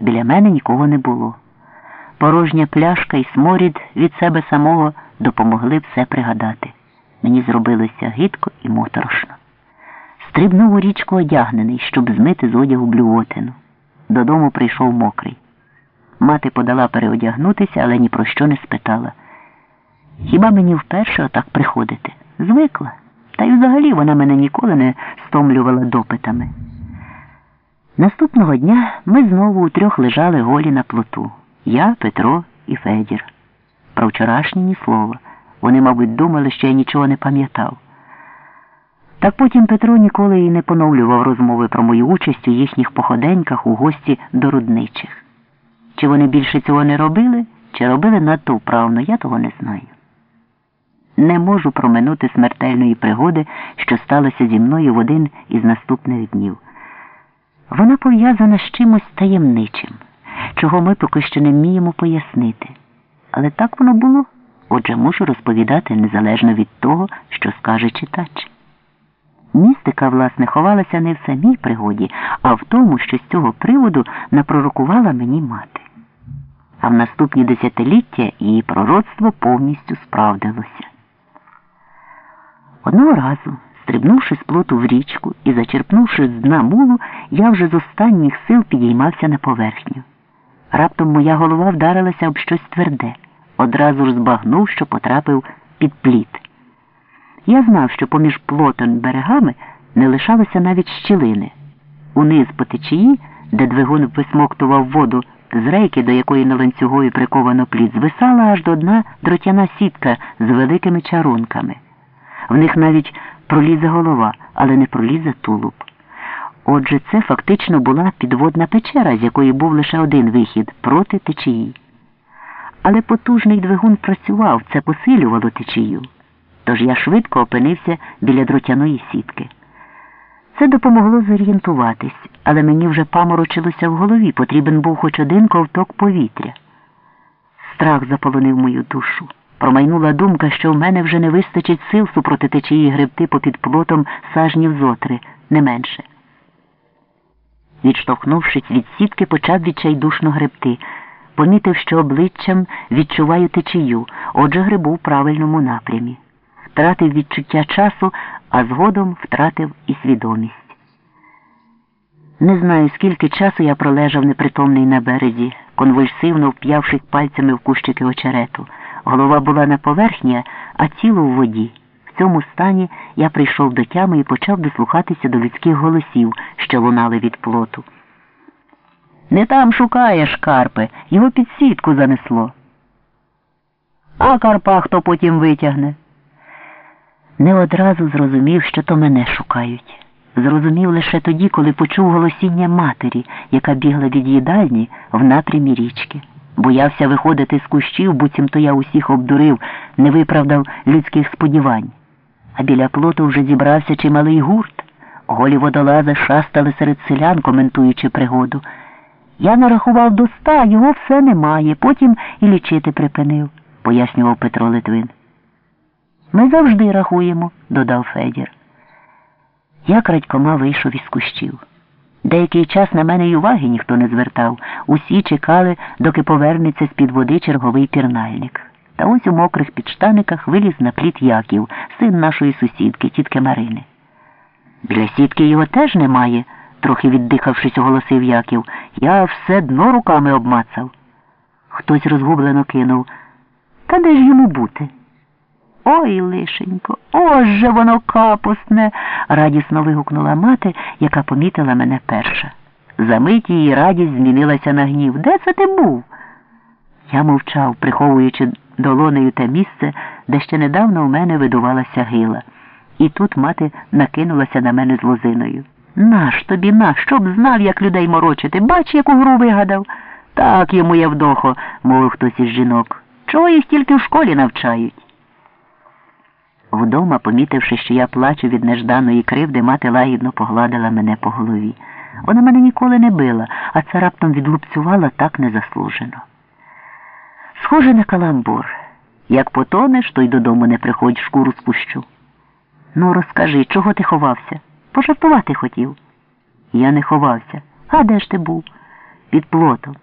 Біля мене нікого не було. Порожня пляшка і сморід від себе самого допомогли все пригадати. Мені зробилося гидко і моторошно. Стрибнув у річку одягнений, щоб змити з одягу блювотину. Додому прийшов мокрий. Мати подала переодягнутися, але ні про що не спитала. Хіба мені вперше отак приходити? Звикла. Та й взагалі вона мене ніколи не стомлювала допитами. Наступного дня ми знову утрьох лежали голі на плоту. Я, Петро і Федір. Про вчорашнє ні слова. Вони, мабуть, думали, що я нічого не пам'ятав. Так потім Петро ніколи і не поновлював розмови про мою участь у їхніх походеньках у гості до рудничих. Чи вони більше цього не робили, чи робили надто вправно, я того не знаю. Не можу проминути смертельної пригоди, що сталося зі мною в один із наступних днів. Вона пов'язана з чимось таємничим, чого ми поки що не вміємо пояснити. Але так воно було, отже, мушу розповідати незалежно від того, що скаже читач. Містика, власне, ховалася не в самій пригоді, а в тому, що з цього приводу напророкувала мені мати. А в наступні десятиліття її пророцтво повністю справдилося. Одного разу, стрибнувши з плоту в річку і зачерпнувши з дна мулу, я вже з останніх сил підіймався на поверхню. Раптом моя голова вдарилася об щось тверде, одразу ж збагнув, що потрапив під пліт. Я знав, що поміж плотом і берегами не лишалося навіть щілини. Униз по течії, де двигун висмоктував воду з рейки, до якої на ланцюгою приковано пліт, звисала аж до дна дротяна сітка з великими чарунками. В них навіть пролізе голова, але не пролізе тулуб. Отже, це фактично була підводна печера, з якої був лише один вихід проти течії. Але потужний двигун працював, це посилювало течію. Тож я швидко опинився біля дротяної сітки. Це допомогло зорієнтуватись, але мені вже паморочилося в голові, потрібен був хоч один ковток повітря. Страх заполонив мою душу. Промайнула думка, що в мене вже не вистачить сил супроти течії гребти попід плотом сажнів зотри, не менше. Відштовхнувшись від сітки, почав відчайдушно гребти. Помітив, що обличчям відчуваю течію, отже, грибу в правильному напрямі. Втратив відчуття часу, а згодом втратив і свідомість. Не знаю, скільки часу я пролежав непритомний на березі, конвульсивно вп'явшись пальцями в кущики очерету. Голова була на поверхні, а тіло в воді. Цьому стані я прийшов до тями і почав дослухатися до людських голосів, що лунали від плоту. Не там шукаєш Карпе, його під сітку занесло. А Карпа хто потім витягне? Не одразу зрозумів, що то мене шукають. Зрозумів лише тоді, коли почув голосіння матері, яка бігла від їдальні в напрямі річки. Боявся виходити з кущів, буцімто я усіх обдурив, не виправдав людських сподівань. А біля плоту вже зібрався чималий гурт. Голі водолази шастали серед селян, коментуючи пригоду. Я нарахував до ста, його все немає, потім і лічити припинив, пояснював Петро Литвин. Ми завжди рахуємо, додав Федір. Я крадькома вийшов із кущів. Деякий час на мене й уваги ніхто не звертав. Усі чекали, доки повернеться з-під води черговий пірнальник. Та ось у мокрих підштаниках виліз на пліт Яків, син нашої сусідки, тітки Марини. Біля сітки його теж немає, трохи віддихавшись, оголосив Яків. Я все дно руками обмацав. Хтось розгублено кинув. Та де ж йому бути? Ой, лишенько, ось же воно капусне, радісно вигукнула мати, яка помітила мене перша. Замить її радість змінилася на гнів. Де це ти був? Я мовчав, приховуючи долонею те місце, де ще недавно у мене видувалася гила. І тут мати накинулася на мене з лозиною. Наш тобі, наш, щоб знав, як людей морочити. Бач, яку гру вигадав. Так йому я вдохо, мовив хтось із жінок. Чого їх тільки в школі навчають? Вдома, помітивши, що я плачу від нежданої кривди, мати лагідно погладила мене по голові. Вона мене ніколи не била, а це раптом відлупцювала так незаслужено. Схоже на каламбур. Як потонеш, то й додому не приходь, шкуру спущу. Ну, розкажи, чого ти ховався? Пожартувати хотів. Я не ховався. А де ж ти був? під плотом.